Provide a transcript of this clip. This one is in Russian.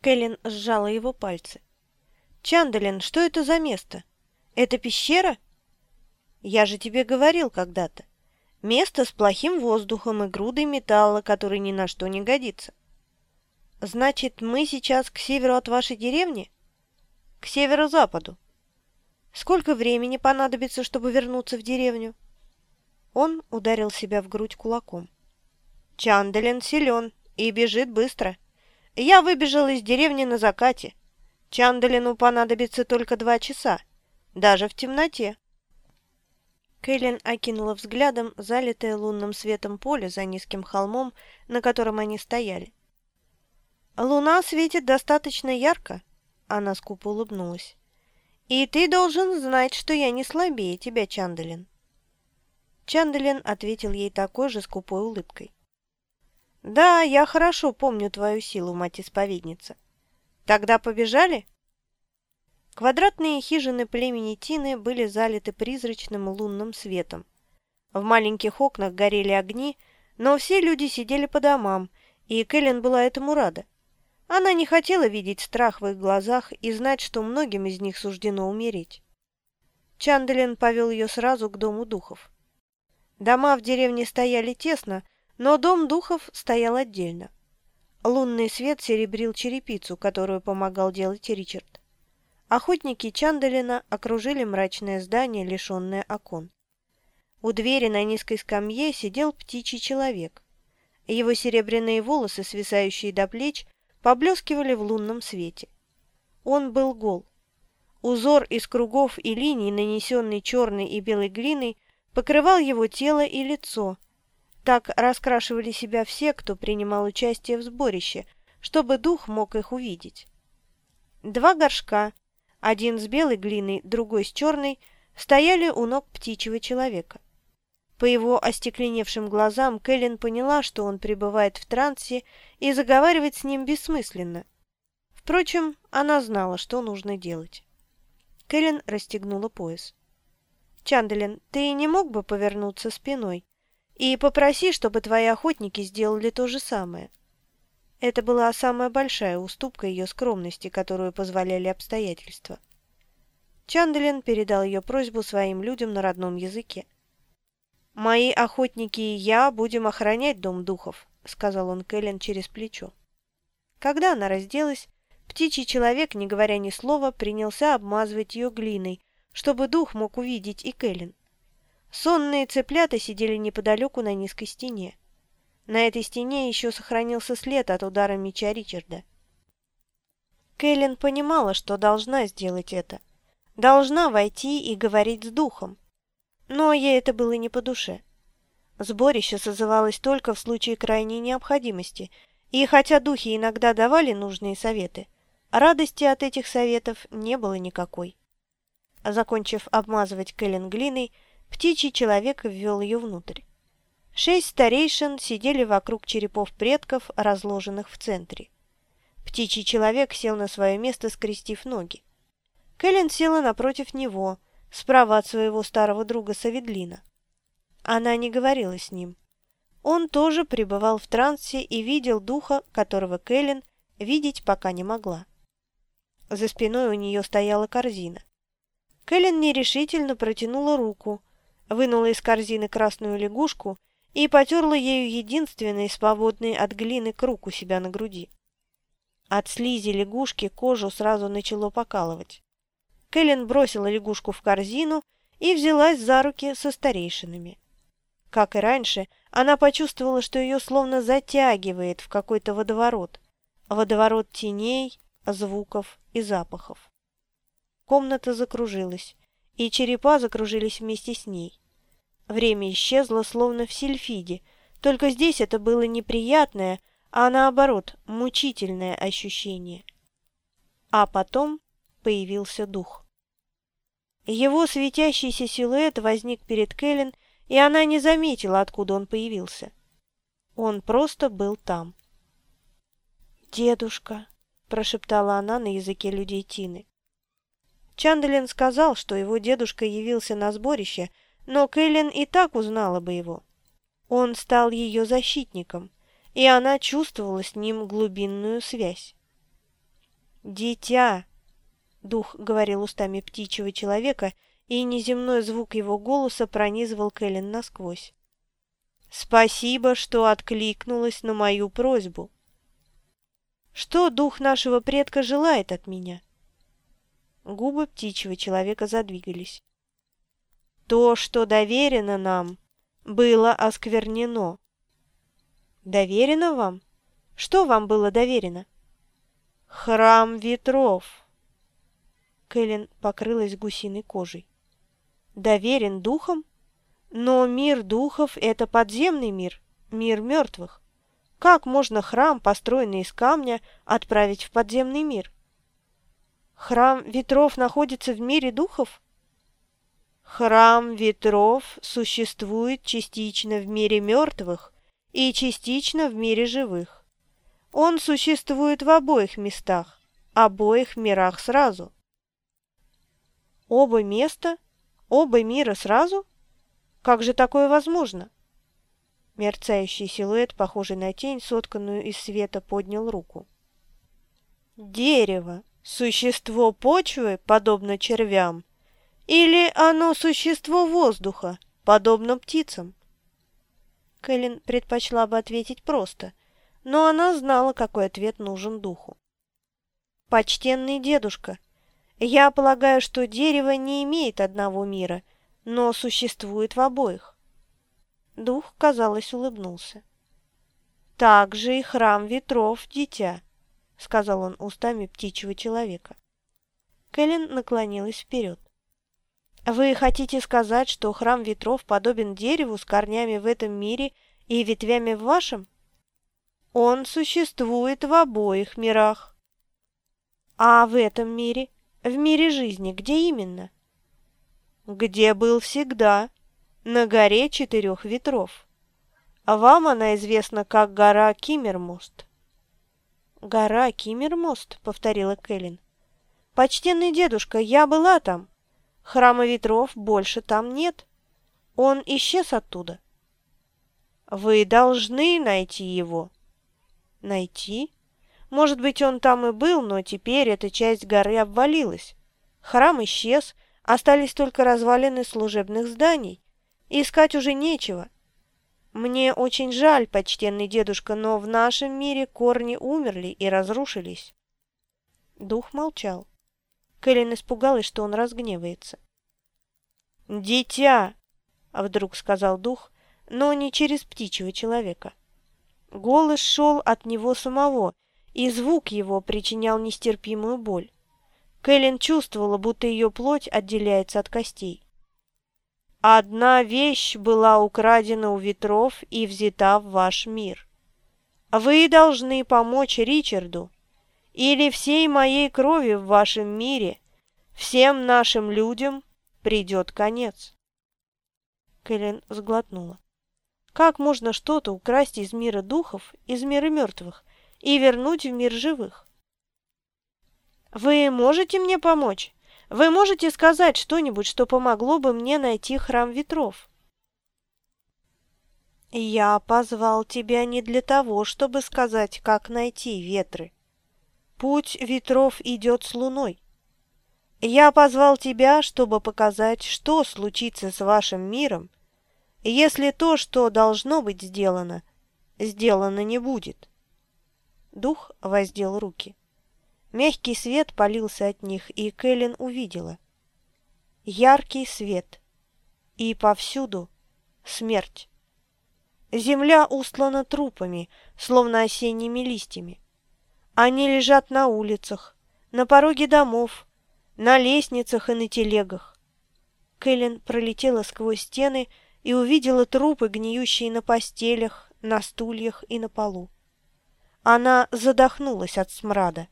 Кэлен сжала его пальцы. «Чандалин, что это за место? Это пещера?» «Я же тебе говорил когда-то. Место с плохим воздухом и грудой металла, который ни на что не годится». «Значит, мы сейчас к северу от вашей деревни?» «К северо-западу». «Сколько времени понадобится, чтобы вернуться в деревню?» Он ударил себя в грудь кулаком. «Чандалин силен и бежит быстро. Я выбежал из деревни на закате. Чандалину понадобится только два часа, даже в темноте». Кэлен окинула взглядом залитое лунным светом поле за низким холмом, на котором они стояли. «Луна светит достаточно ярко», — она скупо улыбнулась. «И ты должен знать, что я не слабее тебя, Чандалин». Чандалин ответил ей такой же скупой улыбкой. «Да, я хорошо помню твою силу, мать-исповедница. Тогда побежали?» Квадратные хижины племени Тины были залиты призрачным лунным светом. В маленьких окнах горели огни, но все люди сидели по домам, и Кэлен была этому рада. Она не хотела видеть страх в их глазах и знать, что многим из них суждено умереть. Чанделин повел ее сразу к дому духов. Дома в деревне стояли тесно, но дом духов стоял отдельно. Лунный свет серебрил черепицу, которую помогал делать Ричард. Охотники Чандалина окружили мрачное здание, лишенное окон. У двери на низкой скамье сидел птичий человек. Его серебряные волосы, свисающие до плеч, поблескивали в лунном свете. Он был гол. Узор из кругов и линий, нанесенный черной и белой глиной, покрывал его тело и лицо. Так раскрашивали себя все, кто принимал участие в сборище, чтобы дух мог их увидеть. Два горшка, один с белой глиной, другой с черной, стояли у ног птичьего человека. По его остекленевшим глазам Кэлен поняла, что он пребывает в трансе, и заговаривать с ним бессмысленно. Впрочем, она знала, что нужно делать. Кэлен расстегнула пояс. «Чанделин, ты не мог бы повернуться спиной? И попроси, чтобы твои охотники сделали то же самое». Это была самая большая уступка ее скромности, которую позволяли обстоятельства. Чанделин передал ее просьбу своим людям на родном языке. «Мои охотники и я будем охранять Дом Духов», — сказал он Кэлен через плечо. Когда она разделась, птичий человек, не говоря ни слова, принялся обмазывать ее глиной, чтобы дух мог увидеть и Кэлен. Сонные цыплята сидели неподалеку на низкой стене. На этой стене еще сохранился след от удара меча Ричарда. Кэлен понимала, что должна сделать это. Должна войти и говорить с духом но ей это было не по душе. Сборище созывалось только в случае крайней необходимости, и хотя духи иногда давали нужные советы, радости от этих советов не было никакой. Закончив обмазывать Кэлен глиной, птичий человек ввел ее внутрь. Шесть старейшин сидели вокруг черепов предков, разложенных в центре. Птичий человек сел на свое место, скрестив ноги. Кэлен села напротив него – справа от своего старого друга Саведлина. Она не говорила с ним. Он тоже пребывал в трансе и видел духа, которого Кэлен видеть пока не могла. За спиной у нее стояла корзина. Кэлен нерешительно протянула руку, вынула из корзины красную лягушку и потерла ею единственный свободный от глины круг у себя на груди. От слизи лягушки кожу сразу начало покалывать. Кэлен бросила лягушку в корзину и взялась за руки со старейшинами. Как и раньше, она почувствовала, что ее словно затягивает в какой-то водоворот. Водоворот теней, звуков и запахов. Комната закружилась, и черепа закружились вместе с ней. Время исчезло, словно в сильфиде, только здесь это было неприятное, а наоборот, мучительное ощущение. А потом появился дух. Его светящийся силуэт возник перед Кэлен, и она не заметила, откуда он появился. Он просто был там. «Дедушка», — прошептала она на языке людей Тины. Чанделин сказал, что его дедушка явился на сборище, но Кэлен и так узнала бы его. Он стал ее защитником, и она чувствовала с ним глубинную связь. «Дитя!» — дух говорил устами птичьего человека, и неземной звук его голоса пронизывал Кэлен насквозь. «Спасибо, что откликнулась на мою просьбу. Что дух нашего предка желает от меня?» Губы птичьего человека задвигались. «То, что доверено нам, было осквернено». «Доверено вам? Что вам было доверено?» Храм ветров. Кэлен покрылась гусиной кожей. Доверен духом? Но мир духов — это подземный мир, мир мертвых. Как можно храм, построенный из камня, отправить в подземный мир? Храм ветров находится в мире духов? Храм ветров существует частично в мире мертвых и частично в мире живых. Он существует в обоих местах, обоих мирах сразу. Оба места, оба мира сразу? Как же такое возможно? Мерцающий силуэт, похожий на тень, сотканную из света, поднял руку. Дерево, существо почвы, подобно червям, или оно существо воздуха, подобно птицам? Кэлен предпочла бы ответить просто – но она знала, какой ответ нужен духу. «Почтенный дедушка, я полагаю, что дерево не имеет одного мира, но существует в обоих». Дух, казалось, улыбнулся. «Так же и храм ветров, дитя», — сказал он устами птичьего человека. Кэлен наклонилась вперед. «Вы хотите сказать, что храм ветров подобен дереву с корнями в этом мире и ветвями в вашем?» Он существует в обоих мирах. А в этом мире, в мире жизни, где именно? Где был всегда, на горе четырех ветров. А вам она известна как гора Киммермост. «Гора Киммермост», — повторила Кэлен. «Почтенный дедушка, я была там. Храма ветров больше там нет. Он исчез оттуда». «Вы должны найти его», Найти? Может быть, он там и был, но теперь эта часть горы обвалилась. Храм исчез, остались только развалины служебных зданий. Искать уже нечего. Мне очень жаль, почтенный дедушка, но в нашем мире корни умерли и разрушились. Дух молчал. Кэлен испугалась, что он разгневается. «Дитя!» — вдруг сказал дух, но не через птичьего человека. Голос шел от него самого, и звук его причинял нестерпимую боль. Кэлен чувствовала, будто ее плоть отделяется от костей. «Одна вещь была украдена у ветров и взята в ваш мир. Вы должны помочь Ричарду, или всей моей крови в вашем мире, всем нашим людям придет конец». Кэлен сглотнула. Как можно что-то украсть из мира духов, из мира мертвых, и вернуть в мир живых? Вы можете мне помочь? Вы можете сказать что-нибудь, что помогло бы мне найти храм ветров? Я позвал тебя не для того, чтобы сказать, как найти ветры. Путь ветров идет с луной. Я позвал тебя, чтобы показать, что случится с вашим миром, если то, что должно быть сделано, сделано не будет. Дух воздел руки. Мягкий свет полился от них, и Кэлен увидела. Яркий свет. И повсюду смерть. Земля устлана трупами, словно осенними листьями. Они лежат на улицах, на пороге домов, на лестницах и на телегах. Кэлен пролетела сквозь стены, и увидела трупы, гниющие на постелях, на стульях и на полу. Она задохнулась от смрада.